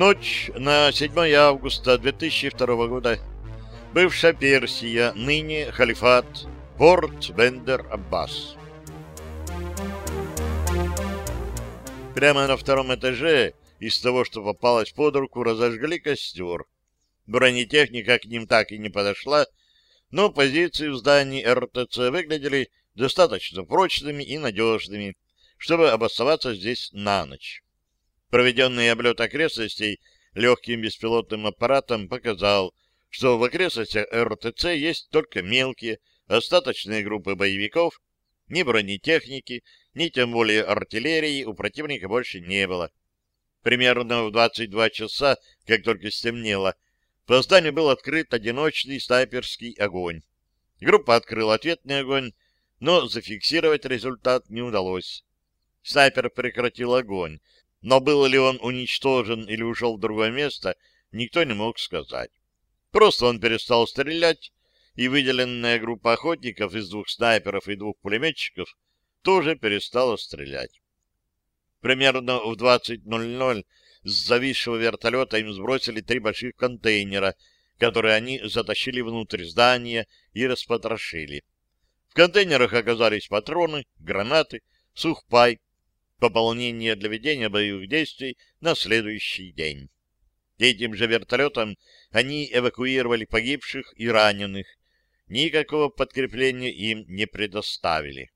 Ночь на 7 августа 2002 года. Бывшая Персия, ныне халифат, порт Бендер Аббас. Прямо на втором этаже из того, что попалось под руку, разожгли костер. Бронетехника к ним так и не подошла, но позиции в здании РТЦ выглядели достаточно прочными и надежными, чтобы обосноваться здесь на ночь. Проведенный облет окрестностей легким беспилотным аппаратом показал, что в окрестностях РТЦ есть только мелкие, остаточные группы боевиков, ни бронетехники, ни тем более артиллерии у противника больше не было. Примерно в 22 часа, как только стемнело, по зданию был открыт одиночный снайперский огонь. Группа открыла ответный огонь, но зафиксировать результат не удалось. Снайпер прекратил огонь, но был ли он уничтожен или ушел в другое место, никто не мог сказать. Просто он перестал стрелять, и выделенная группа охотников из двух снайперов и двух пулеметчиков тоже перестала стрелять. Примерно в 20.00 с зависшего вертолета им сбросили три больших контейнера, которые они затащили внутрь здания и распотрошили. В контейнерах оказались патроны, гранаты, сухпай, пополнение для ведения боевых действий на следующий день. Этим же вертолетом они эвакуировали погибших и раненых. Никакого подкрепления им не предоставили.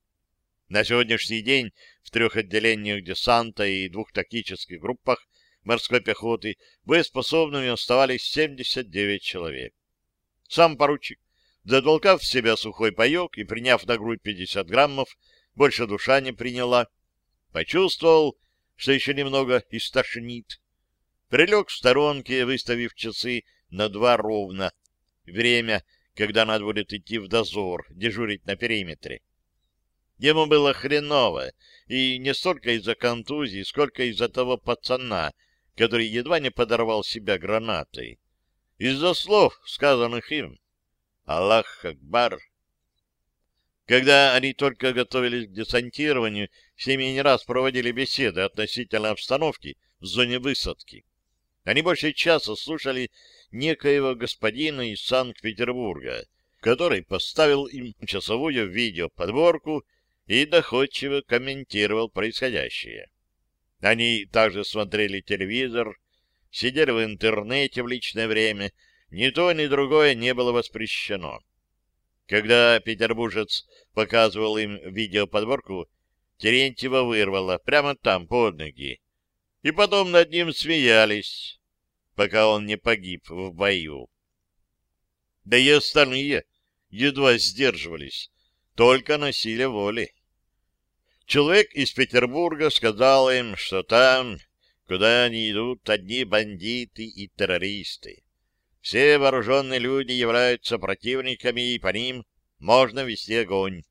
На сегодняшний день в трех отделениях десанта и двух тактических группах морской пехоты боеспособными оставались 79 человек. Сам поручик, затолкав в себя сухой паек и приняв на грудь 50 граммов, больше душа не приняла, почувствовал, что еще немного истошнит. Прилег в сторонке, выставив часы на два ровно. Время, когда надо будет идти в дозор, дежурить на периметре. Ему было хреново, и не столько из-за контузии, сколько из-за того пацана, который едва не подорвал себя гранатой. Из-за слов, сказанных им. Аллах Акбар. Когда они только готовились к десантированию, с ними не раз проводили беседы относительно обстановки в зоне высадки. Они больше часа слушали некоего господина из Санкт-Петербурга, который поставил им часовую видеоподборку и доходчиво комментировал происходящее. Они также смотрели телевизор, сидели в интернете в личное время, ни то, ни другое не было воспрещено. Когда петербуржец показывал им видеоподборку, Терентьева вырвало прямо там, под ноги. И потом над ним смеялись, пока он не погиб в бою. Да и остальные едва сдерживались, только на силе воли. Человек из Петербурга сказал им, что там, куда они идут, одни бандиты и террористы. Все вооруженные люди являются противниками, и по ним можно вести огонь.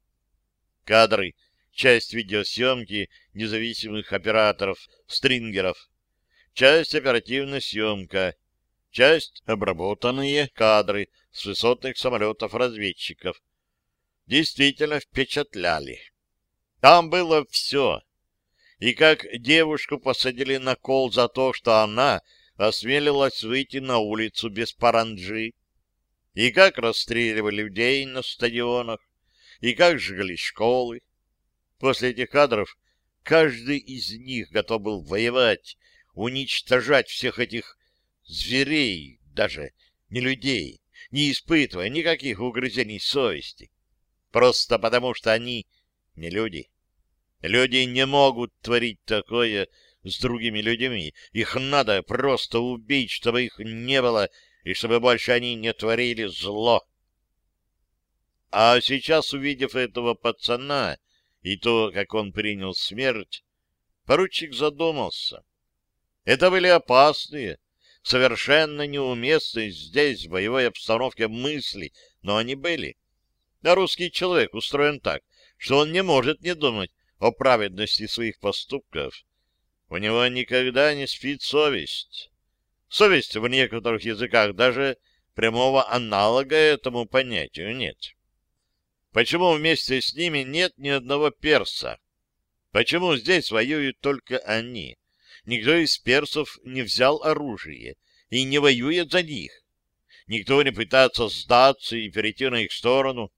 Кадры, часть видеосъемки независимых операторов, стрингеров, часть оперативная съемка, часть обработанные кадры с высотных самолетов-разведчиков. Действительно впечатляли. Там было все. И как девушку посадили на кол за то, что она осмелилась выйти на улицу без паранджи, и как расстреливали людей на стадионах, и как жгли школы. После этих кадров каждый из них готов был воевать, уничтожать всех этих зверей, даже не людей, не испытывая никаких угрызений совести, просто потому что они не люди. Люди не могут творить такое с другими людьми. Их надо просто убить, чтобы их не было, и чтобы больше они не творили зло. А сейчас, увидев этого пацана и то, как он принял смерть, поручик задумался. Это были опасные, совершенно неуместные здесь, в боевой обстановке, мысли, но они были. А русский человек устроен так, что он не может не думать о праведности своих поступков, у него никогда не спит совесть. Совесть в некоторых языках даже прямого аналога этому понятию нет. Почему вместе с ними нет ни одного перса? Почему здесь воюют только они? никто из персов не взял оружие и не воюет за них. Никто не пытается сдаться и перейти на их сторону.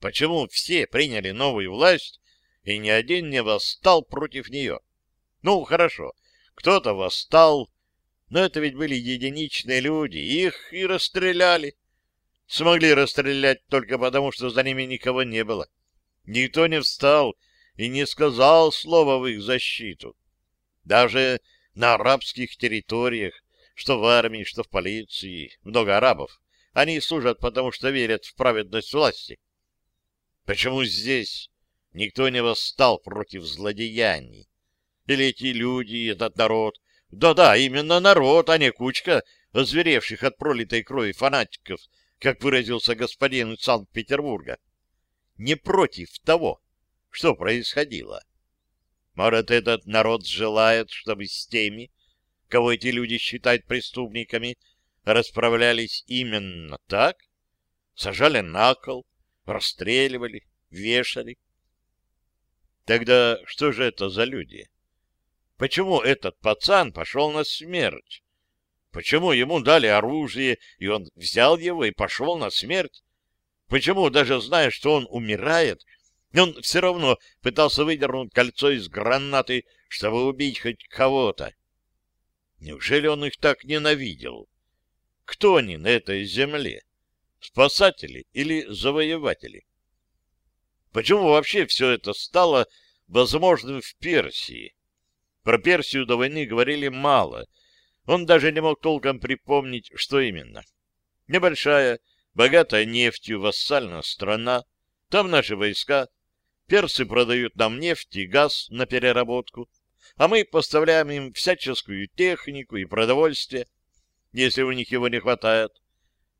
Почему все приняли новую власть, и ни один не восстал против нее? Ну, хорошо, кто-то восстал, но это ведь были единичные люди, их и расстреляли. Смогли расстрелять только потому, что за ними никого не было. Никто не встал и не сказал слова в их защиту. Даже на арабских территориях, что в армии, что в полиции, много арабов, они служат потому, что верят в праведность власти. Почему здесь никто не восстал против злодеяний? Или эти люди, этот народ? Да-да, именно народ, а не кучка озверевших от пролитой крови фанатиков, как выразился господин из Санкт-Петербурга. Не против того, что происходило. Может, этот народ желает, чтобы с теми, кого эти люди считают преступниками, расправлялись именно так? Сажали на кол, расстреливали, вешали. Тогда что же это за люди? Почему этот пацан пошел на смерть? Почему ему дали оружие, и он взял его и пошел на смерть? Почему, даже зная, что он умирает, он все равно пытался выдернуть кольцо из гранаты, чтобы убить хоть кого-то? Неужели он их так ненавидел? Кто они на этой земле? Спасатели или завоеватели? Почему вообще все это стало возможным в Персии? Про Персию до войны говорили мало. Он даже не мог толком припомнить, что именно. Небольшая, богатая нефтью вассальная страна, там наши войска, персы продают нам нефть и газ на переработку, а мы поставляем им всяческую технику и продовольствие, если у них его не хватает.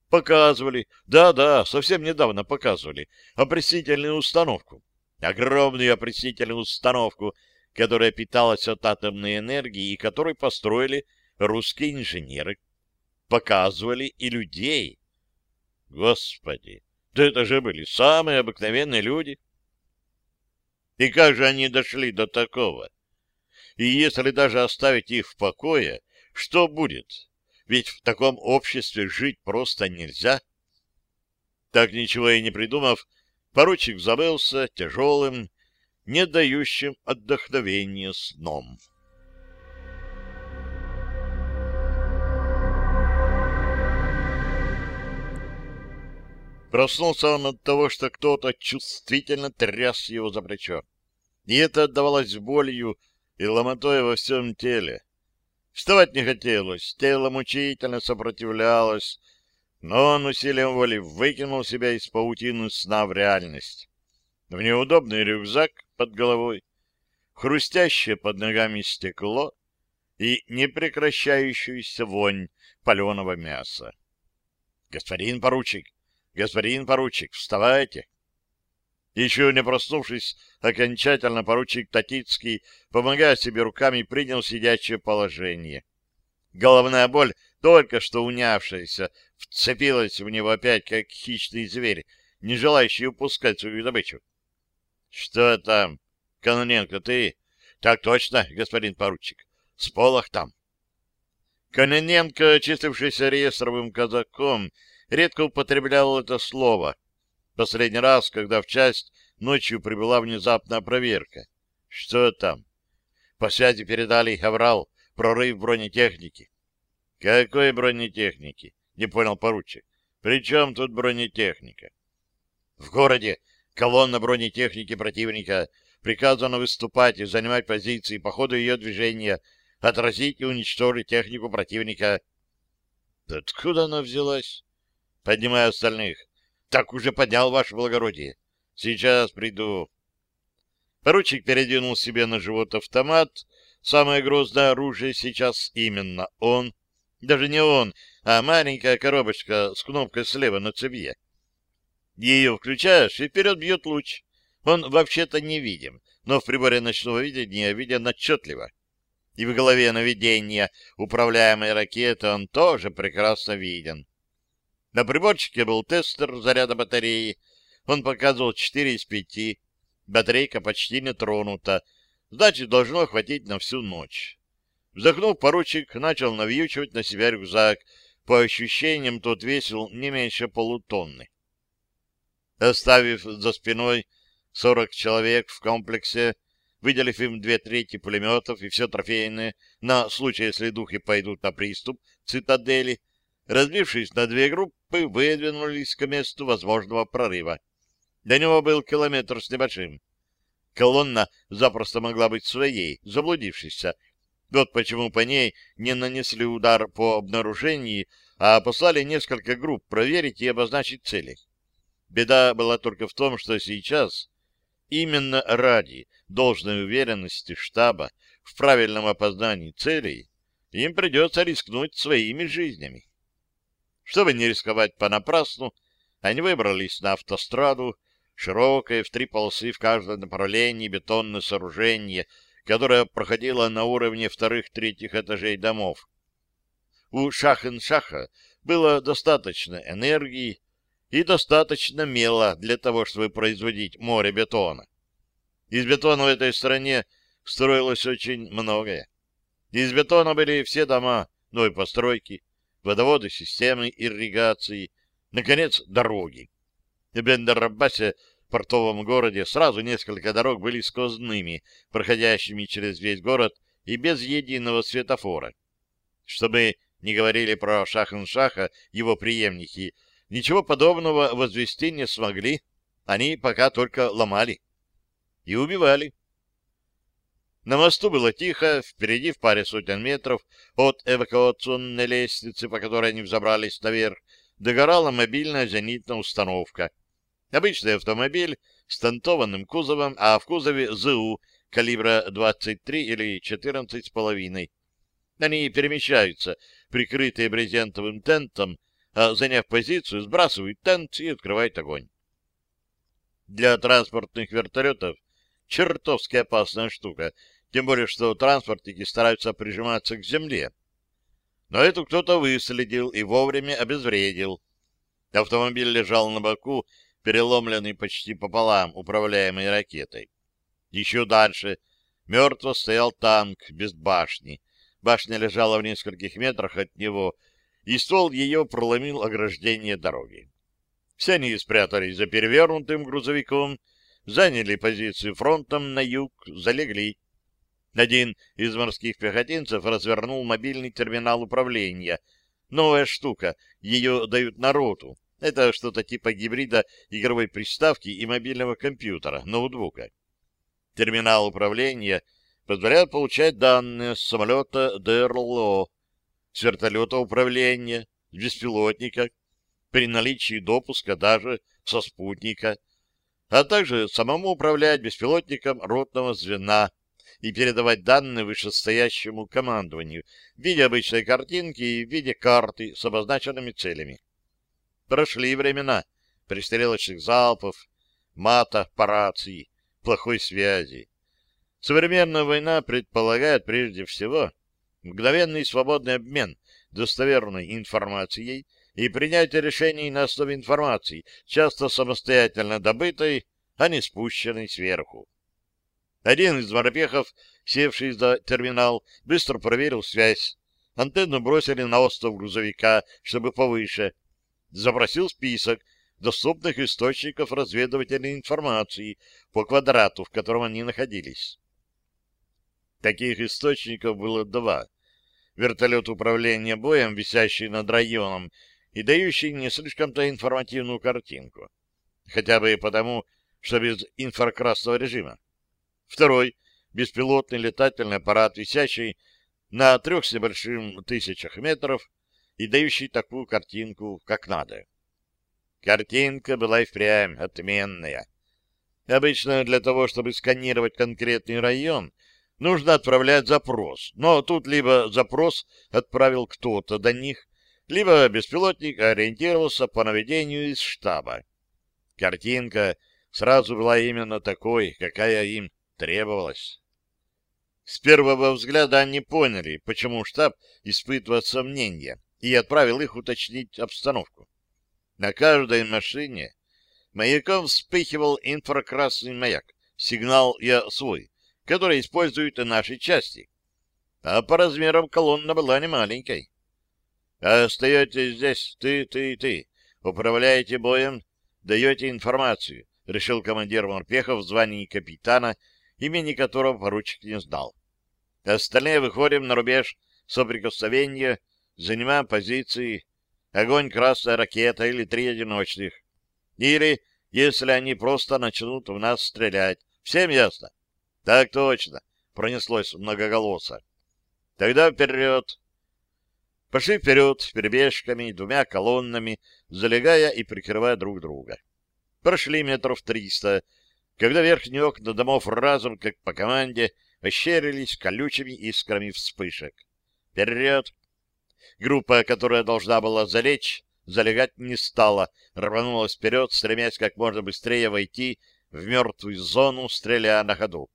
Показывали, да-да, совсем недавно показывали, опреснительную установку. Огромную опреснительную установку, которая питалась от атомной энергии и которую построили русские инженеры. Показывали и людей. Господи, да это же были самые обыкновенные люди. И как же они дошли до такого? И если даже оставить их в покое, что будет? Ведь в таком обществе жить просто нельзя. Так ничего и не придумав, поручик забылся тяжелым, не дающим отдохновения сном. Проснулся он от того, что кто-то чувствительно тряс его за плечо. И это отдавалось болью и ломотой во всем теле. Вставать не хотелось, тело мучительно сопротивлялось, но он усилием воли выкинул себя из паутины сна в реальность. В неудобный рюкзак под головой, хрустящее под ногами стекло и непрекращающуюся вонь паленого мяса. — Господин поручик! Господин поручик, вставайте! Еще не проснувшись, окончательно поручик Татицкий, помогая себе руками, принял сидячее положение. Головная боль, только что унявшаяся, вцепилась в него опять, как хищный зверь, не желающий упускать свою добычу. — Что там? Каноненко, ты? — Так точно, господин поручик. С полох там. Каноненко, числившийся реестровым казаком, редко употреблял это слово — Последний раз, когда в часть ночью прибыла внезапная проверка. Что там? По связи передали Аврал, прорыв бронетехники. Какой бронетехники? Не понял поручик. При чем тут бронетехника? В городе колонна бронетехники противника приказано выступать и занимать позиции по ходу ее движения, отразить и уничтожить технику противника. Откуда она взялась? Поднимая остальных. Так уже поднял, ваше благородие. Сейчас приду. Поручик передвинул себе на живот автомат. Самое грозное оружие сейчас именно он. Даже не он, а маленькая коробочка с кнопкой слева на цевье. Ее включаешь, и вперед бьет луч. Он вообще-то не видим, но в приборе ночного видения виден отчетливо. И в голове наведения управляемой ракеты он тоже прекрасно виден. На приборчике был тестер заряда батареи. Он показывал 4 из 5. Батарейка почти не тронута. Значит, должно хватить на всю ночь. Вздохнув, поручик начал навьючивать на себя рюкзак. По ощущениям, тот весил не меньше полутонны. Оставив за спиной сорок человек в комплексе, выделив им две трети пулеметов и все трофейное на случай, если духи пойдут на приступ цитадели, разбившись на две группы, выдвинулись к месту возможного прорыва. До него был километр с небольшим. Колонна запросто могла быть своей, заблудившейся. Вот почему по ней не нанесли удар по обнаружению, а послали несколько групп проверить и обозначить цели. Беда была только в том, что сейчас, именно ради должной уверенности штаба в правильном опознании целей, им придется рискнуть своими жизнями. Чтобы не рисковать понапрасну, они выбрались на автостраду, широкое в три полосы в каждом направлении бетонное сооружение, которое проходило на уровне вторых-третьих этажей домов. У Шахен-Шаха было достаточно энергии и достаточно мела для того, чтобы производить море бетона. Из бетона в этой стране строилось очень многое. Из бетона были все дома, новые постройки, водоводы, системы ирригации, наконец, дороги. В Бендерабасе, портовом городе, сразу несколько дорог были сквозными, проходящими через весь город и без единого светофора. Чтобы не говорили про Шахн-Шаха, его преемники, ничего подобного возвести не смогли, они пока только ломали и убивали. На мосту было тихо, впереди в паре сотен метров от эвакуационной лестницы, по которой они взобрались наверх, догорала мобильная зенитная установка. Обычный автомобиль с тантованным кузовом, а в кузове ЗУ калибра 23 или 14,5. Они перемещаются, прикрытые брезентовым тентом, а, заняв позицию, сбрасывают тент и открывают огонь. Для транспортных вертолетов чертовски опасная штука, тем более, что транспортники стараются прижиматься к земле. Но эту кто-то выследил и вовремя обезвредил. Автомобиль лежал на боку, переломленный почти пополам, управляемой ракетой. Еще дальше мертво стоял танк без башни. Башня лежала в нескольких метрах от него, и ствол ее проломил ограждение дороги. Все они спрятались за перевернутым грузовиком, заняли позицию фронтом на юг, залегли. Один из морских пехотинцев развернул мобильный терминал управления. Новая штука, ее дают народу. Это что-то типа гибрида игровой приставки и мобильного компьютера, ноутбука. Терминал управления позволяет получать данные с самолета ДРЛО, с вертолета управления, с беспилотника, при наличии допуска даже со спутника, а также самому управлять беспилотником ротного звена, и передавать данные вышестоящему командованию в виде обычной картинки и в виде карты с обозначенными целями. Прошли времена пристрелочных залпов, мата по рации, плохой связи. Современная война предполагает прежде всего мгновенный свободный обмен достоверной информацией и принятие решений на основе информации, часто самостоятельно добытой, а не спущенной сверху. Один из морпехов, севший за терминал, быстро проверил связь. Антенну бросили на остов грузовика, чтобы повыше. Запросил список доступных источников разведывательной информации по квадрату, в котором они находились. Таких источников было два. Вертолет управления боем, висящий над районом, и дающий не слишком-то информативную картинку. Хотя бы потому, что без инфракрасного режима. Второй — беспилотный летательный аппарат, висящий на трех с небольшим тысячах метров и дающий такую картинку, как надо. Картинка была и впрямь отменная. Обычно для того, чтобы сканировать конкретный район, нужно отправлять запрос. Но тут либо запрос отправил кто-то до них, либо беспилотник ориентировался по наведению из штаба. Картинка сразу была именно такой, какая им требовалось. С первого взгляда они поняли, почему штаб испытывает сомнения, и отправил их уточнить обстановку. На каждой машине маяком вспыхивал инфракрасный маяк, сигнал «Я свой», который используют и наши части. а по размерам колонна была не маленькой. Остаетесь здесь, ты, ты и ты. Управляете боем, даете информацию, решил командир морпехов в звании капитана, имени которого поручик не знал. Остальные выходим на рубеж соприкосновения, занимаем позиции, огонь красная ракета или три одиночных. Или, если они просто начнут в нас стрелять. Всем ясно? Так точно, пронеслось многоголосо. Тогда вперед! Пошли вперед перебежками, двумя колоннами, залегая и прикрывая друг друга. Прошли метров триста, когда верхние окна домов разом, как по команде, ощерились колючими искрами вспышек. Вперед! Группа, которая должна была залечь, залегать не стала, рванулась вперед, стремясь как можно быстрее войти в мертвую зону, стреляя на ходу.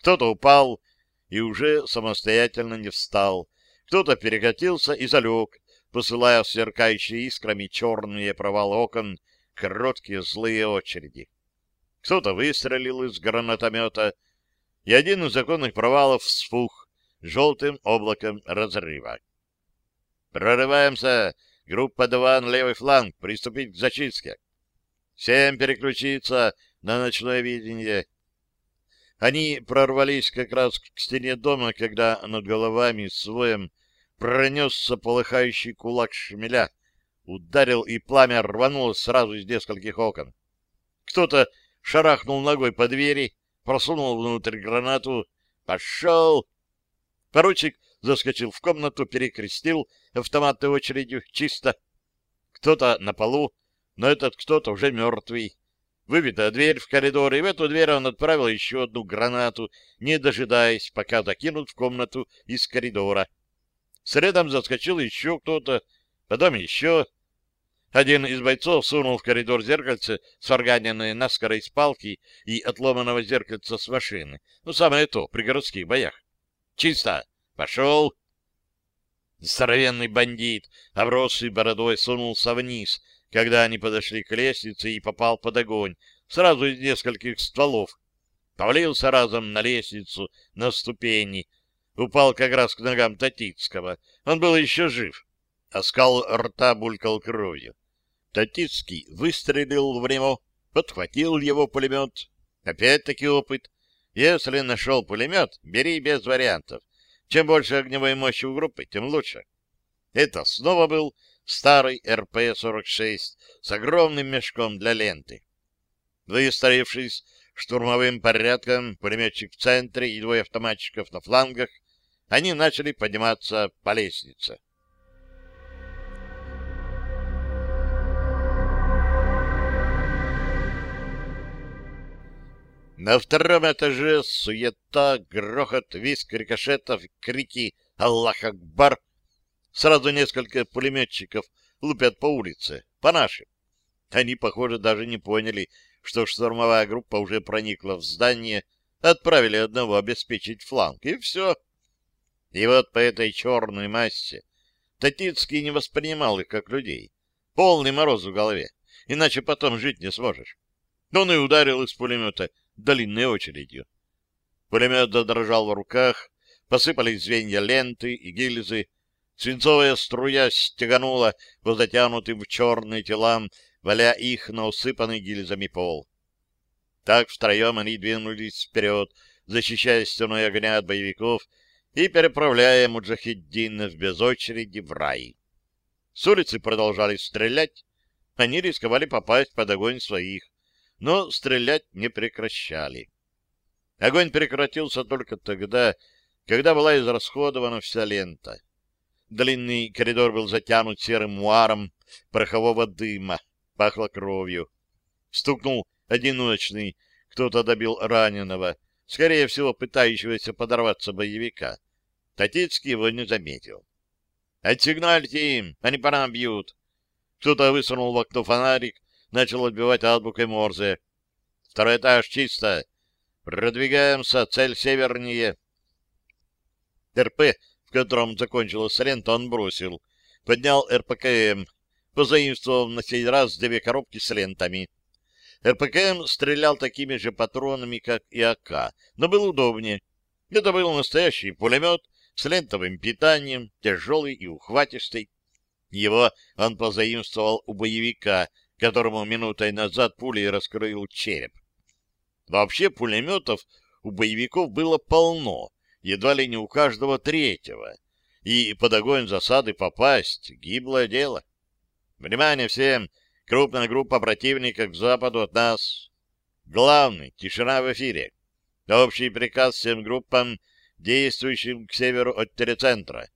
Кто-то упал, и уже самостоятельно не встал. Кто-то перекатился и залег, посылая сверкающие искрами черные провалы окон короткие злые очереди. Кто-то выстрелил из гранатомета, и один из законных провалов вспух желтым облаком разрыва. «Прорываемся! Группа 2 на левый фланг! Приступить к зачистке!» «Всем переключиться на ночное видение!» Они прорвались как раз к стене дома, когда над головами своем пронесся полыхающий кулак шмеля, ударил, и пламя рванулось сразу из нескольких окон. Кто-то шарахнул ногой по двери, просунул внутрь гранату. «Пошел!» Поручик заскочил в комнату, перекрестил автоматной очередью чисто. Кто-то на полу, но этот кто-то уже мертвый. Выбита дверь в коридор, и в эту дверь он отправил еще одну гранату, не дожидаясь, пока закинут в комнату из коридора. Следом заскочил еще кто-то, потом еще. Один из бойцов сунул в коридор зеркальце, сварганенное наскоро из палки и отломанного зеркальца с машины. Ну, самое то, при городских боях. Чисто. Пошел. Здоровенный бандит, обросший бородой, сунулся вниз — когда они подошли к лестнице и попал под огонь, сразу из нескольких стволов. Повалился разом на лестницу, на ступени. Упал как раз к ногам Татицкого. Он был еще жив. Оскал рта булькал кровью. Татицкий выстрелил в него, подхватил его пулемет. Опять-таки опыт. Если нашел пулемет, бери без вариантов. Чем больше огневой мощи у группы, тем лучше. Это снова был старый РП-46 с огромным мешком для ленты. Выстроившись штурмовым порядком, пулеметчик в центре и двое автоматчиков на флангах, они начали подниматься по лестнице. На втором этаже суета, грохот, виск рикошетов, крики «Аллах Акбар!» Сразу несколько пулеметчиков лупят по улице, по нашим. Они, похоже, даже не поняли, что штурмовая группа уже проникла в здание, отправили одного обеспечить фланг, и все. И вот по этой черной массе Татицкий не воспринимал их как людей. Полный мороз в голове, иначе потом жить не сможешь. Он и ударил из пулемета длинной очередью. Пулемет задрожал в руках, посыпались звенья ленты и гильзы, Свинцовая струя стеганула по затянутым в черные телам, валя их на усыпанный гильзами пол. Так втроем они двинулись вперед, защищая стеной огня от боевиков и переправляя муджахиддинов без очереди в рай. С улицы продолжали стрелять, они рисковали попасть под огонь своих, но стрелять не прекращали. Огонь прекратился только тогда, когда была израсходована вся лента. Длинный коридор был затянут серым муаром порохового дыма, пахло кровью. Стукнул одиночный, кто-то добил раненого, скорее всего, пытающегося подорваться боевика. Татицкий его не заметил. «Отсигнальте им, они по нам бьют!» Кто-то высунул в окно фонарик, начал отбивать азбукой Морзе. «Второй этаж чисто. Продвигаемся, цель севернее». РП в котором закончилась лента, он бросил. Поднял РПКМ, позаимствовав на сей раз две коробки с лентами. РПКМ стрелял такими же патронами, как и АК, но был удобнее. Это был настоящий пулемет с лентовым питанием, тяжелый и ухватистый. Его он позаимствовал у боевика, которому минутой назад пулей раскрыл череп. Вообще пулеметов у боевиков было полно, едва ли не у каждого третьего, и под огонь засады попасть — гиблое дело. Внимание всем! Крупная группа противника к западу от нас. Главный — тишина в эфире. Общий приказ всем группам, действующим к северу от телецентра.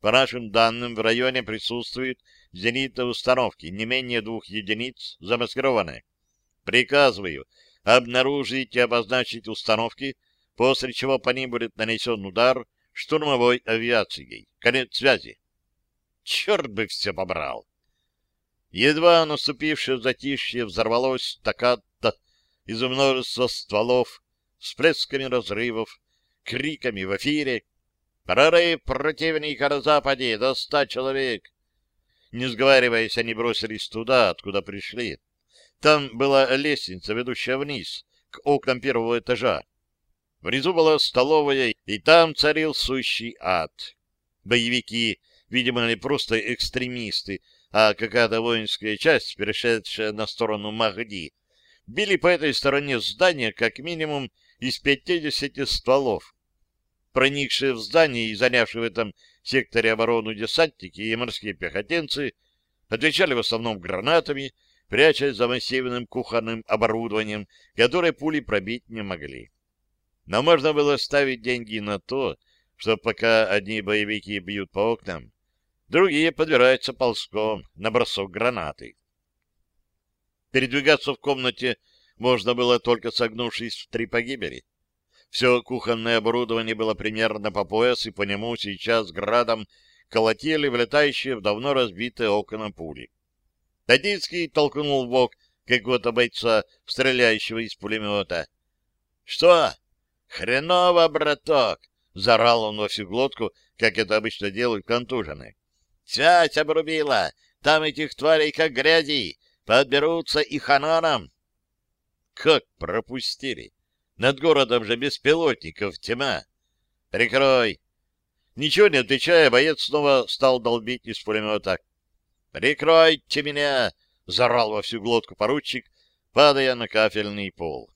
По нашим данным, в районе присутствуют зенитные установки, не менее двух единиц, замаскированные. Приказываю обнаружить и обозначить установки, после чего по ним будет нанесен удар штурмовой авиацией. Конец связи. Черт бы все побрал! Едва наступившее затишье взорвалось стаккато из множества стволов, всплесками разрывов, криками в эфире. «Прорыв противника на западе! До ста человек!» Не сговариваясь, они бросились туда, откуда пришли. Там была лестница, ведущая вниз, к окнам первого этажа. Внизу была столовая, и там царил сущий ад. Боевики, видимо, не просто экстремисты, а какая-то воинская часть, перешедшая на сторону Махди, били по этой стороне здания как минимум из 50 стволов. Проникшие в здание и занявшие в этом секторе оборону десантники и морские пехотинцы отвечали в основном гранатами, прячась за массивным кухонным оборудованием, которое пули пробить не могли. Но можно было ставить деньги на то, что пока одни боевики бьют по окнам, другие подбираются ползком на бросок гранаты. Передвигаться в комнате можно было только согнувшись в три погибели. Все кухонное оборудование было примерно по пояс, и по нему сейчас градом колотили влетающие в давно разбитые окна пули. Тадицкий толкнул в бок какого-то бойца, стреляющего из пулемета. — Что? Хреново, браток! — заорал он во всю глотку, как это обычно делают контуженные. — Связь обрубила! Там этих тварей как грязи! Подберутся и хананом! Как пропустили! Над городом же беспилотников тьма! Прикрой! Ничего не отвечая, боец снова стал долбить из пулемета. «Прикройте меня!» — зарал во всю глотку поручик, падая на кафельный пол.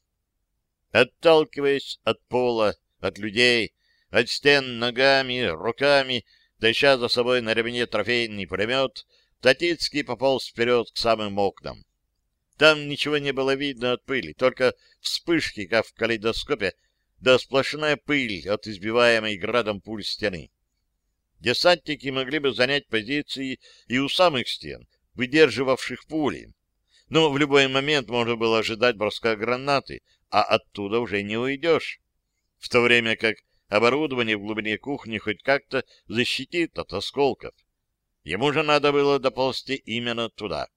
Отталкиваясь от пола, от людей, от стен ногами, руками, таща за собой на ремне трофейный пулемет, Татицкий пополз вперед к самым окнам. Там ничего не было видно от пыли, только вспышки, как в калейдоскопе, да сплошная пыль от избиваемой градом пуль стены. Десантники могли бы занять позиции и у самых стен, выдерживавших пули. Но в любой момент можно было ожидать броска гранаты, а оттуда уже не уйдешь. В то время как оборудование в глубине кухни хоть как-то защитит от осколков. Ему же надо было доползти именно туда.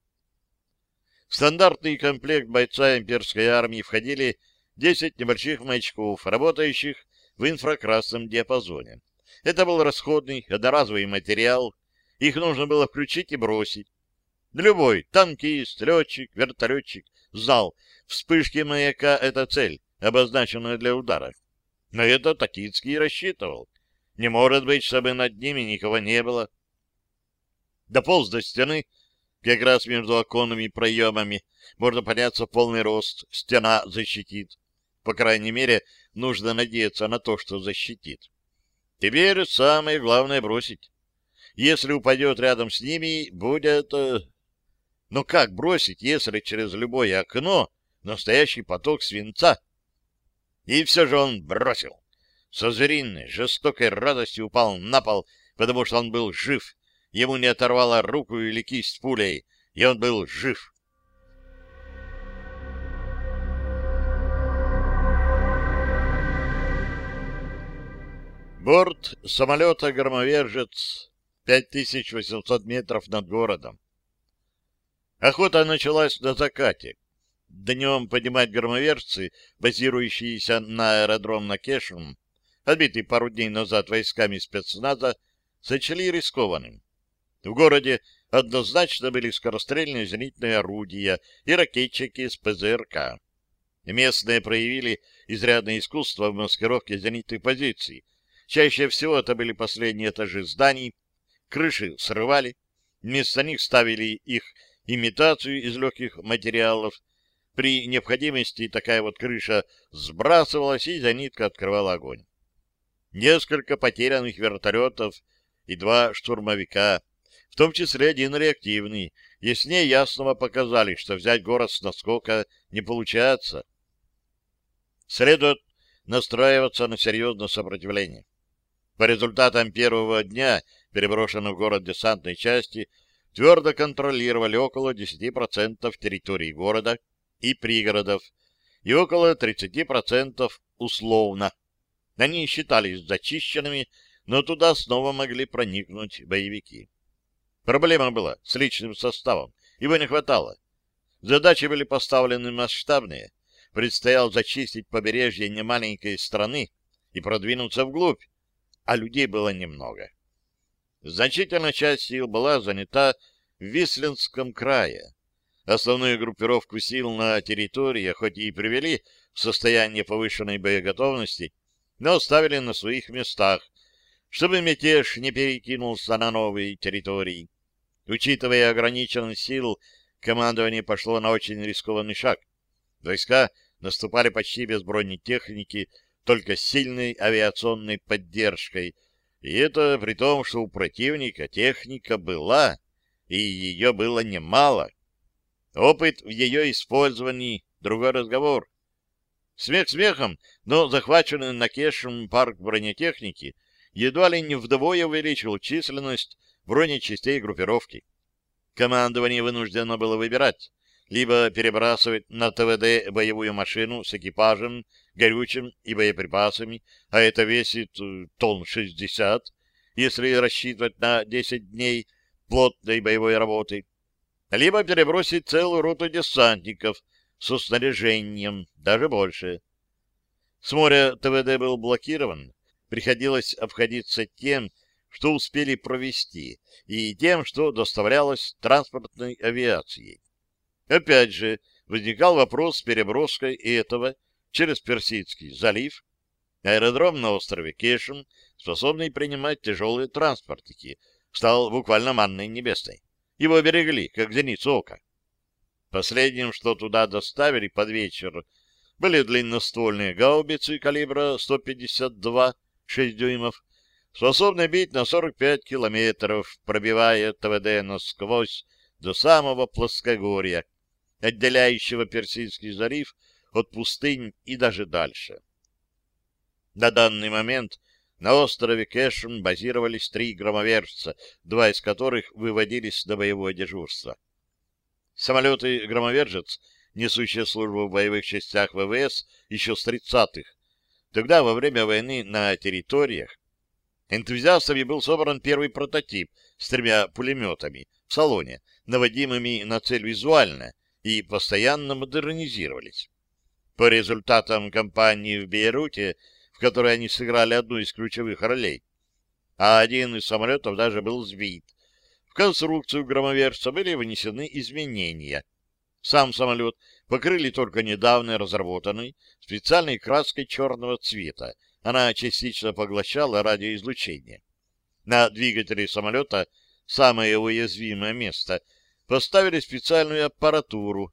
В стандартный комплект бойца имперской армии входили 10 небольших маячков, работающих в инфракрасном диапазоне. Это был расходный, одноразовый материал. Их нужно было включить и бросить. Любой танкист, летчик, вертолетчик знал, вспышки маяка — это цель, обозначенная для удара. Но это Такицкий рассчитывал. Не может быть, чтобы над ними никого не было. Дополз до стены, как раз между оконными проемами. Можно подняться в полный рост, стена защитит. По крайней мере, нужно надеяться на то, что защитит. Теперь самое главное бросить. Если упадет рядом с ними, будет... Но как бросить, если через любое окно настоящий поток свинца? И все же он бросил. Со звериной, жестокой радостью упал на пол, потому что он был жив. Ему не оторвало руку или кисть пулей, и он был жив. Борт самолета «Громовержец» 5800 метров над городом. Охота началась на закате. Днем поднимать громовержцы, базирующиеся на аэродром на Кешем, отбитый пару дней назад войсками спецназа, сочли рискованным. В городе однозначно были скорострельные зенитные орудия и ракетчики с ПЗРК. Местные проявили изрядное искусство в маскировке зенитных позиций, Чаще всего это были последние этажи зданий, крыши срывали, вместо них ставили их имитацию из легких материалов. При необходимости такая вот крыша сбрасывалась, и зенитка открывала огонь. Несколько потерянных вертолетов и два штурмовика, в том числе один реактивный, яснее ясного показали, что взять город с наскока не получается. Следует настраиваться на серьезное сопротивление. По результатам первого дня, переброшенных в город десантной части, твердо контролировали около 10% территории города и пригородов и около 30% условно. Они считались зачищенными, но туда снова могли проникнуть боевики. Проблема была с личным составом, его не хватало. Задачи были поставлены масштабные. Предстояло зачистить побережье немаленькой страны и продвинуться вглубь, а людей было немного. Значительная часть сил была занята в Висленском крае. Основную группировку сил на территории хоть и привели в состояние повышенной боеготовности, но оставили на своих местах, чтобы мятеж не перекинулся на новые территории. Учитывая ограниченность сил, командование пошло на очень рискованный шаг. Войска наступали почти без бронетехники, только сильной авиационной поддержкой, и это при том, что у противника техника была, и ее было немало. Опыт в ее использовании — другой разговор. Смех смехом, но захваченный Накешем парк бронетехники едва ли не вдвое увеличил численность бронечастей группировки. Командование вынуждено было выбирать, либо перебрасывать на ТВД боевую машину с экипажем, горючим и боеприпасами, а это весит э, тонн 60, если рассчитывать на 10 дней плотной боевой работы, либо перебросить целую роту десантников со снаряжением, даже больше. С моря ТВД был блокирован, приходилось обходиться тем, что успели провести, и тем, что доставлялось транспортной авиацией. Опять же, возникал вопрос с переброской этого через Персидский залив, аэродром на острове Кешем, способный принимать тяжелые транспортники, стал буквально манной небесной. Его берегли, как зеницу ока. Последним, что туда доставили под вечер, были длинноствольные гаубицы калибра 152 6 дюймов, способный бить на 45 километров, пробивая ТВД насквозь до самого плоскогорья, отделяющего Персидский залив от пустынь и даже дальше. На данный момент на острове Кэшем базировались три громовержца, два из которых выводились до боевого дежурства. Самолеты «Громовержец», несущие службу в боевых частях ВВС еще с 30-х, тогда во время войны на территориях, Энтузиастами был собран первый прототип с тремя пулеметами в салоне, наводимыми на цель визуально, и постоянно модернизировались. По результатам кампании в Бейруте, в которой они сыграли одну из ключевых ролей, а один из самолетов даже был сбит, в конструкцию громоверца были внесены изменения. Сам самолет покрыли только недавно разработанной специальной краской черного цвета, она частично поглощала радиоизлучение. На двигателе самолета, самое уязвимое место, поставили специальную аппаратуру.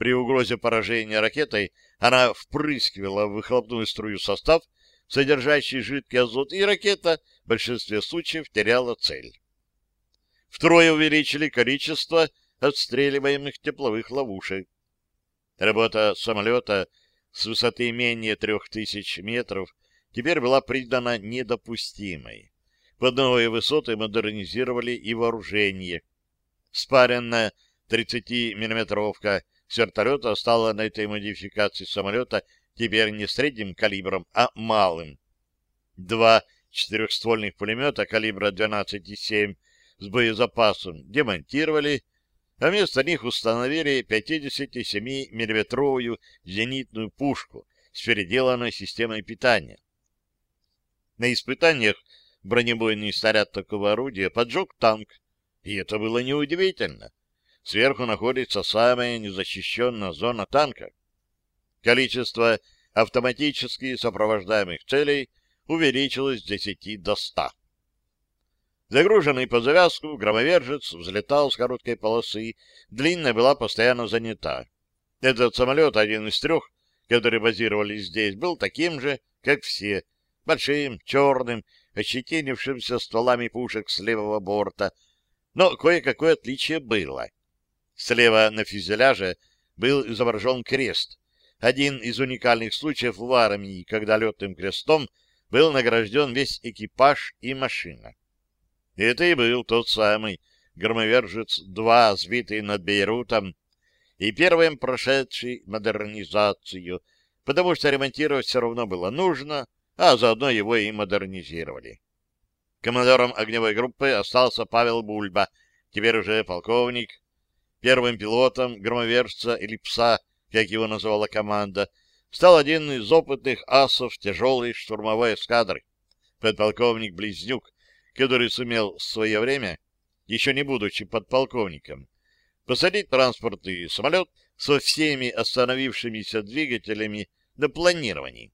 При угрозе поражения ракетой она впрыскивала в выхлопную струю состав, содержащий жидкий азот, и ракета в большинстве случаев теряла цель. Втрое увеличили количество отстреливаемых тепловых ловушек. Работа самолета с высоты менее трех тысяч метров теперь была признана недопустимой. Под новые высоты модернизировали и вооружение. Спаренная 30-миллиметровка с вертолета стала на этой модификации самолета теперь не средним калибром, а малым. Два четырехствольных пулемета калибра 12,7 с боезапасом демонтировали, а вместо них установили 57 миллиметровую зенитную пушку с переделанной системой питания. На испытаниях бронебойный снаряд такого орудия поджег танк, и это было неудивительно. Сверху находится самая незащищенная зона танка. Количество автоматически сопровождаемых целей увеличилось с 10 до 100. Загруженный по завязку, громовержец взлетал с короткой полосы, длинная была постоянно занята. Этот самолет, один из трех, которые базировались здесь, был таким же, как все, большим, черным, ощетинившимся стволами пушек с левого борта, но кое-какое отличие было. Слева на фюзеляже был изображен крест, один из уникальных случаев в армии, когда летным крестом был награжден весь экипаж и машина. Это и был тот самый «Громовержец-2», сбитый над Бейрутом, и первым прошедший модернизацию, потому что ремонтировать все равно было нужно, а заодно его и модернизировали. Командором огневой группы остался Павел Бульба, теперь уже полковник. Первым пилотом громовержца или пса, как его называла команда, стал один из опытных асов тяжелой штурмовой эскадры, подполковник Близнюк, который сумел в свое время, еще не будучи подполковником, посадить транспортный самолет со всеми остановившимися двигателями до планирования.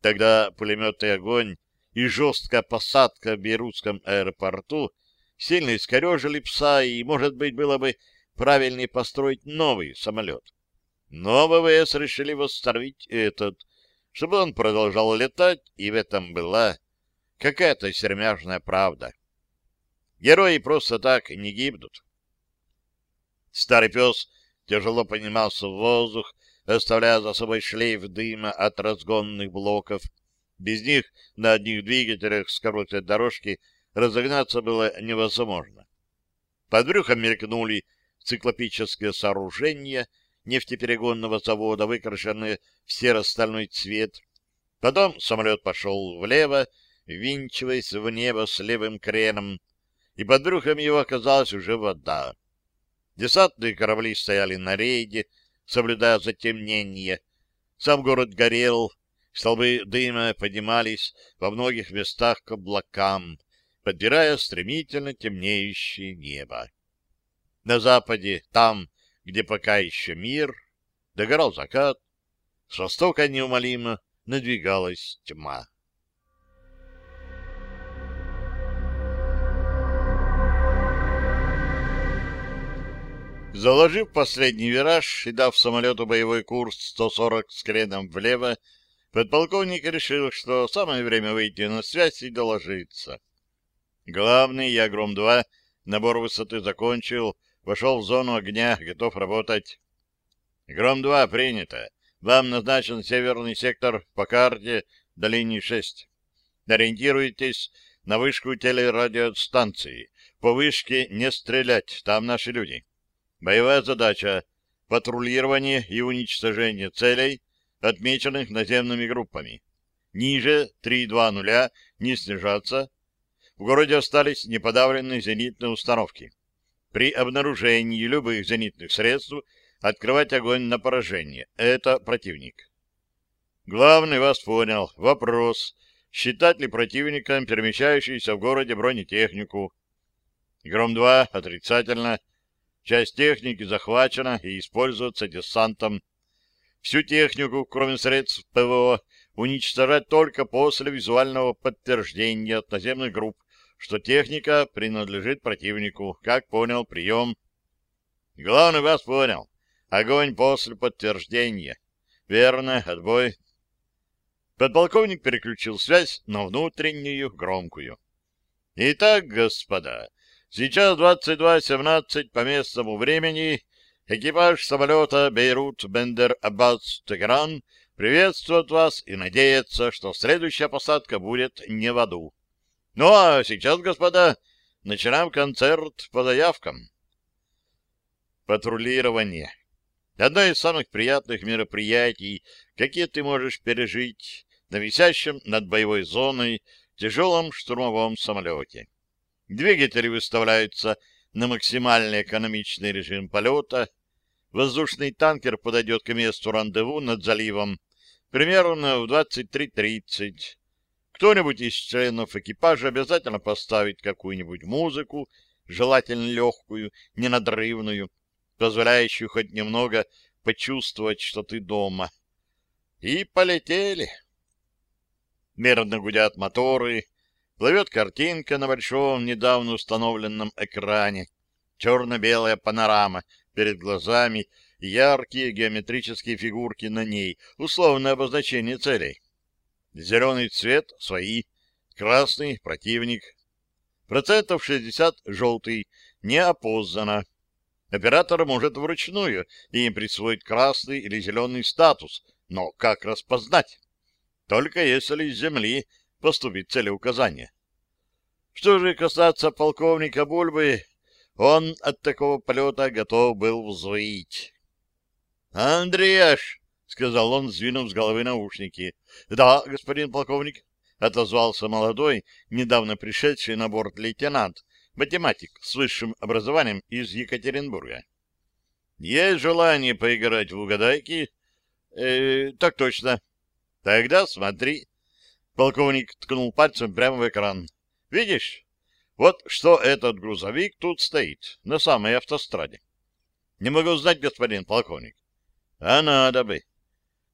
Тогда пулеметный огонь и жесткая посадка в Бейрутском аэропорту сильно искорежили пса, и, может быть, было бы правильнее построить новый самолет. Но ВВС решили восстановить этот, чтобы он продолжал летать, и в этом была Какая-то сермяжная правда. Герои просто так не гибнут. Старый пес тяжело поднимался в воздух, оставляя за собой шлейф дыма от разгонных блоков. Без них на одних двигателях с короткой дорожки разогнаться было невозможно. Под брюхом мелькнули циклопические сооружения нефтеперегонного завода, выкрашенные в серо-стальной цвет. Потом самолет пошел влево, винчиваясь в небо с левым креном, и под брюхом его оказалась уже вода. Десантные корабли стояли на рейде, соблюдая затемнение. Сам город горел, столбы дыма поднимались во многих местах к облакам, подбирая стремительно темнеющее небо. На западе, там, где пока еще мир, догорал закат, с востока неумолимо надвигалась тьма. Заложив последний вираж и дав самолету боевой курс 140 с креном влево, подполковник решил, что самое время выйти на связь и доложиться. Главный, я Гром-2, набор высоты закончил, вошел в зону огня, готов работать. Гром-2 принято. Вам назначен северный сектор по карте до линии 6. Ориентируйтесь на вышку телерадиостанции. По вышке не стрелять, там наши люди. Боевая задача — патрулирование и уничтожение целей, отмеченных наземными группами. Ниже 3-2-0 не снижаться. В городе остались неподавленные зенитные установки. При обнаружении любых зенитных средств открывать огонь на поражение. Это противник. Главный вас понял. Вопрос. Считать ли противником перемещающийся в городе бронетехнику? Гром-2 отрицательно. Часть техники захвачена и используется десантом. Всю технику, кроме средств ПВО, уничтожать только после визуального подтверждения от наземных групп, что техника принадлежит противнику. Как понял, прием. Главный вас понял. Огонь после подтверждения. Верно, отбой. Подполковник переключил связь на внутреннюю громкую. Итак, господа, Сейчас 22.17 по местному времени. Экипаж самолета Бейрут Бендер Аббас Тегеран приветствует вас и надеется, что следующая посадка будет не в аду. Ну а сейчас, господа, начинаем концерт по заявкам. Патрулирование. Одно из самых приятных мероприятий, какие ты можешь пережить на висящем над боевой зоной тяжелом штурмовом самолете. Двигатели выставляются на максимально экономичный режим полета. Воздушный танкер подойдет к месту рандеву над заливом примерно в 23.30. Кто-нибудь из членов экипажа обязательно поставит какую-нибудь музыку, желательно легкую, ненадрывную, позволяющую хоть немного почувствовать, что ты дома. И полетели. Мерно гудят моторы, плывет картинка на большом, недавно установленном экране, черно-белая панорама перед глазами яркие геометрические фигурки на ней, условное обозначение целей. Зеленый цвет — свои, красный — противник. Процентов 60 желтый, не опознано. Оператор может вручную им присвоить красный или зеленый статус, но как распознать? Только если с земли поступит целеуказание. Что же касаться полковника Бульбы, он от такого полета готов был взвыть. «Андреаш!» — сказал он, сдвинув с головы наушники. — Да, господин полковник, — отозвался молодой, недавно пришедший на борт лейтенант, математик с высшим образованием из Екатеринбурга. — Есть желание поиграть в угадайки? Э, — Так точно. — Тогда смотри. Полковник ткнул пальцем прямо в экран. — Видишь? Вот что этот грузовик тут стоит, на самой автостраде. — Не могу знать, господин полковник. А надо бы.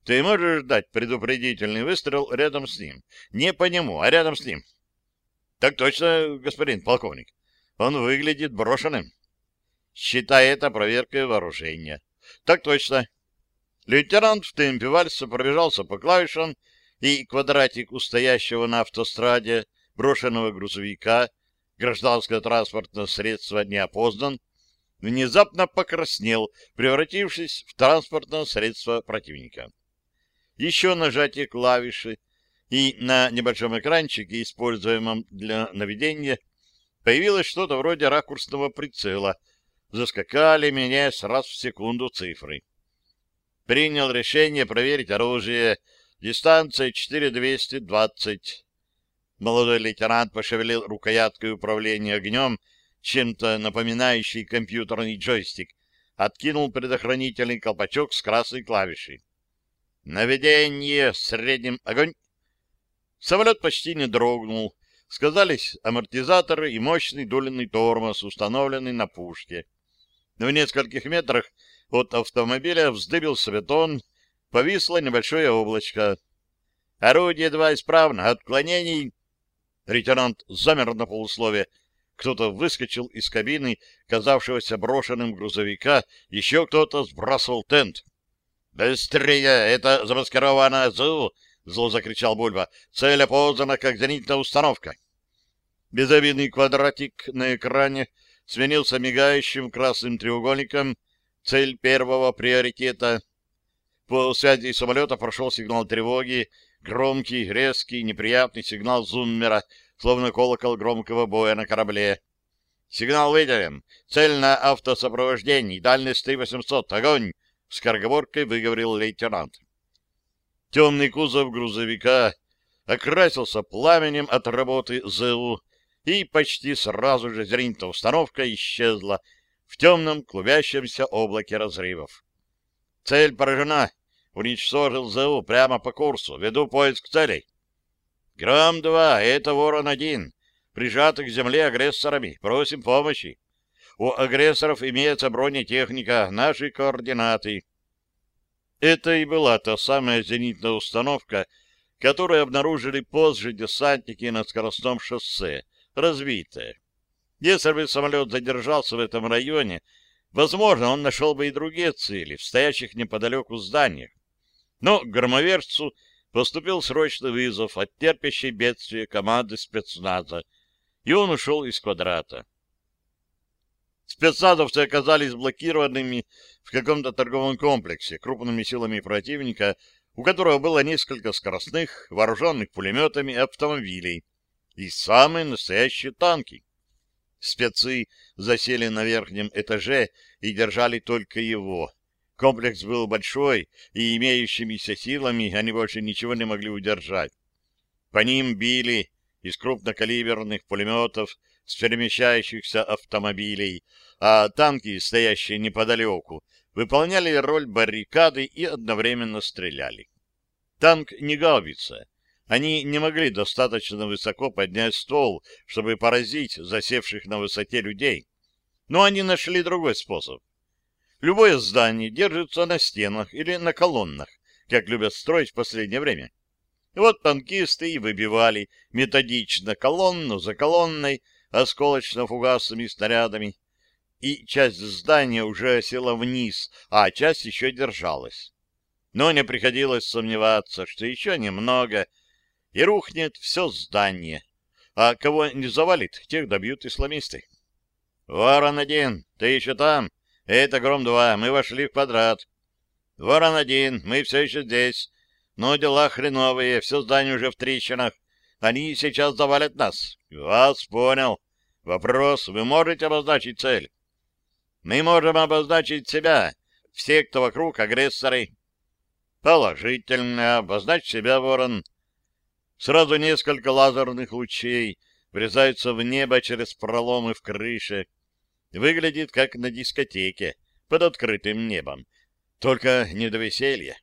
Ты можешь дать предупредительный выстрел рядом с ним? Не по нему, а рядом с ним. Так точно, господин полковник. Он выглядит брошенным. Считай это проверкой вооружения. Так точно. Лейтенант в темпе вальса пробежался по клавишам, и квадратик у на автостраде брошенного грузовика гражданское транспортное средство не опознан, внезапно покраснел, превратившись в транспортное средство противника. Еще нажатие клавиши, и на небольшом экранчике, используемом для наведения, появилось что-то вроде ракурсного прицела. Заскакали, меняясь раз в секунду цифры. Принял решение проверить оружие. Дистанция 4220. Молодой лейтенант пошевелил рукояткой управления огнем, чем-то напоминающий компьютерный джойстик, откинул предохранительный колпачок с красной клавишей. Наведение средним огонь. Самолет почти не дрогнул. Сказались амортизаторы и мощный дуленный тормоз, установленный на пушке. В нескольких метрах от автомобиля вздыбился бетон, повисло небольшое облачко. Орудие два исправно, отклонений... Лейтенант замер на полуслове, кто-то выскочил из кабины, казавшегося брошенным грузовика, еще кто-то сбрасывал тент. «Быстрее! Это замаскированная ЗУ!» — зло закричал Бульба. «Цель опознана, как зенитная установка!» Безобидный квадратик на экране сменился мигающим красным треугольником. Цель первого приоритета. По связи самолета прошел сигнал тревоги, громкий, резкий, неприятный сигнал зуммера — словно колокол громкого боя на корабле. «Сигнал выделен. Цель на автосопровождении. Дальность 3800. Огонь!» — с корговоркой выговорил лейтенант. Темный кузов грузовика окрасился пламенем от работы ЗУ, и почти сразу же зрительная установка исчезла в темном клубящемся облаке разрывов. Цель поражена. Уничтожил ЗУ прямо по курсу. Веду поиск целей. Гром-2, это Ворон-1, прижатый к земле агрессорами. Просим помощи. У агрессоров имеется бронетехника, наши координаты. Это и была та самая зенитная установка, которую обнаружили позже десантники на скоростном шоссе, разбитая. Если бы самолет задержался в этом районе, возможно, он нашел бы и другие цели, в стоящих неподалеку зданиях. Но громоверцу поступил срочный вызов от терпящей бедствия команды спецназа, и он ушел из квадрата. Спецназовцы оказались блокированными в каком-то торговом комплексе крупными силами противника, у которого было несколько скоростных, вооруженных пулеметами автомобилей и самые настоящие танки. Спецы засели на верхнем этаже и держали только его, Комплекс был большой, и имеющимися силами они больше ничего не могли удержать. По ним били из крупнокалиберных пулеметов с перемещающихся автомобилей, а танки, стоящие неподалеку, выполняли роль баррикады и одновременно стреляли. Танк не гаубица. Они не могли достаточно высоко поднять ствол, чтобы поразить засевших на высоте людей. Но они нашли другой способ. Любое здание держится на стенах или на колоннах, как любят строить в последнее время. Вот танкисты и выбивали методично колонну за колонной осколочно-фугасными снарядами, и часть здания уже осела вниз, а часть еще держалась. Но не приходилось сомневаться, что еще немного, и рухнет все здание, а кого не завалит, тех добьют исламисты. «Ворон-1, ты еще там? Это Гром-2, мы вошли в квадрат». «Ворон-1, мы все еще здесь, но дела хреновые, все здание уже в трещинах. Они сейчас завалят нас». «Вас понял. Вопрос, вы можете обозначить цель?» «Мы можем обозначить себя. Все, кто вокруг, агрессоры». «Положительно. Обозначь себя, Ворон». Сразу несколько лазерных лучей врезаются в небо через проломы в крыше. Выглядит как на дискотеке под открытым небом. Только не до веселья.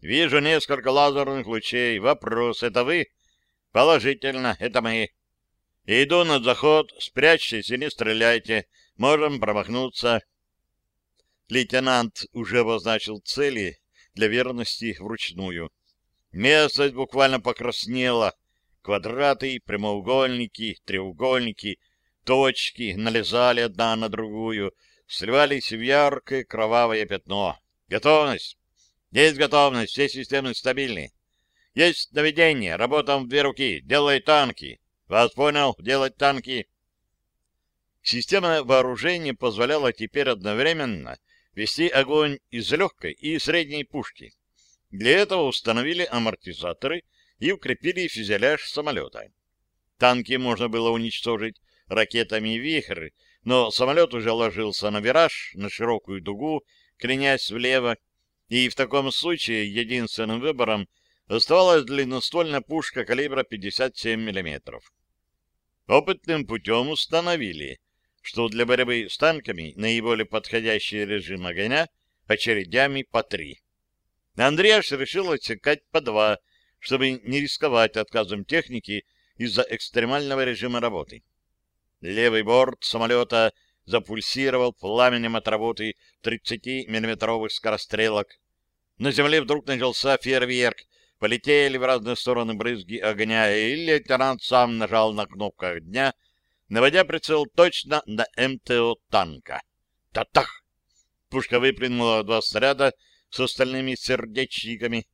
Вижу несколько лазерных лучей. Вопрос, это вы? Положительно, это мы. Иду на заход, спрячьтесь и не стреляйте. Можем промахнуться. Лейтенант уже обозначил цели для верности вручную. Местность буквально покраснела. Квадраты, прямоугольники, треугольники, точки налезали одна на другую, сливались в яркое кровавое пятно. Готовность. Есть готовность, все системы стабильны. Есть наведение, работаем в две руки, делай танки. Вас понял, делать танки. Система вооружения позволяла теперь одновременно вести огонь из легкой и средней пушки. Для этого установили амортизаторы и укрепили фюзеляж самолета. Танки можно было уничтожить ракетами «Вихрь», но самолет уже ложился на вираж, на широкую дугу, кренясь влево, и в таком случае единственным выбором оставалась длинноствольная пушка калибра 57 мм. Опытным путем установили, что для борьбы с танками наиболее подходящий режим огня очередями по три. Андреаш решил отсекать по два, чтобы не рисковать отказом техники из-за экстремального режима работы. Левый борт самолета запульсировал пламенем от работы 30-миллиметровых скорострелок. На земле вдруг начался фейерверк, полетели в разные стороны брызги огня, и лейтенант сам нажал на кнопку дня, наводя прицел точно на МТО танка. Татах! Пушка выплюнула два снаряда, с остальными сердечниками.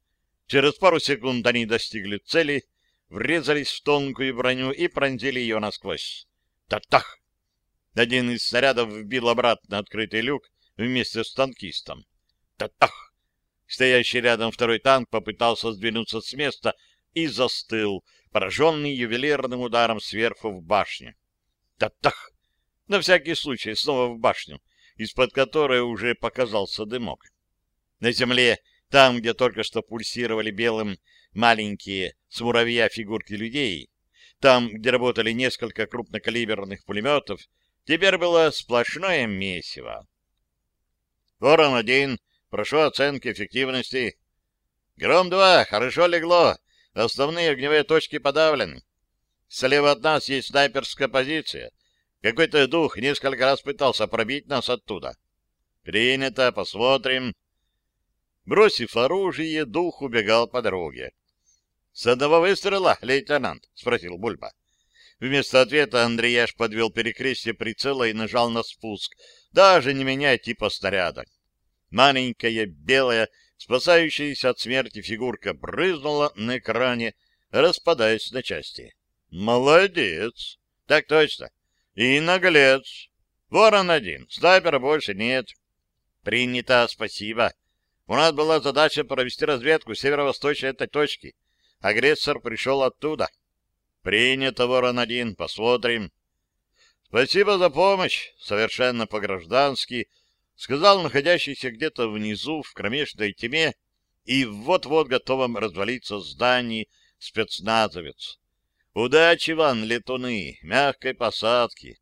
Через пару секунд они достигли цели, врезались в тонкую броню и пронзили ее насквозь. Татах! Один из снарядов вбил обратно открытый люк вместе с танкистом. Татах! Стоящий рядом второй танк попытался сдвинуться с места и застыл, пораженный ювелирным ударом сверху в башню. Татах! На всякий случай снова в башню, из-под которой уже показался дымок. На земле, там, где только что пульсировали белым маленькие с муравья фигурки людей, там, где работали несколько крупнокалиберных пулеметов, теперь было сплошное месиво. Ворон-1, прошу оценки эффективности. Гром-2, хорошо легло, основные огневые точки подавлены. Слева от нас есть снайперская позиция. Какой-то дух несколько раз пытался пробить нас оттуда. Принято, посмотрим. Бросив оружие, дух убегал по дороге. — С одного выстрела, лейтенант? — спросил Бульба. Вместо ответа Андреяш подвел перекрестие прицела и нажал на спуск, даже не меняя типа снаряда. Маленькая, белая, спасающаяся от смерти фигурка брызнула на экране, распадаясь на части. «Молодец!» «Так точно!» «И наглец!» «Ворон один, снайпера больше нет!» «Принято, спасибо!» У нас была задача провести разведку северо-восточной этой точки. Агрессор пришел оттуда. Принято, Ворон-1, посмотрим. Спасибо за помощь, совершенно по-граждански, сказал находящийся где-то внизу в кромешной тьме и вот-вот готовом развалиться здании спецназовец. Удачи вам, летуны, мягкой посадки.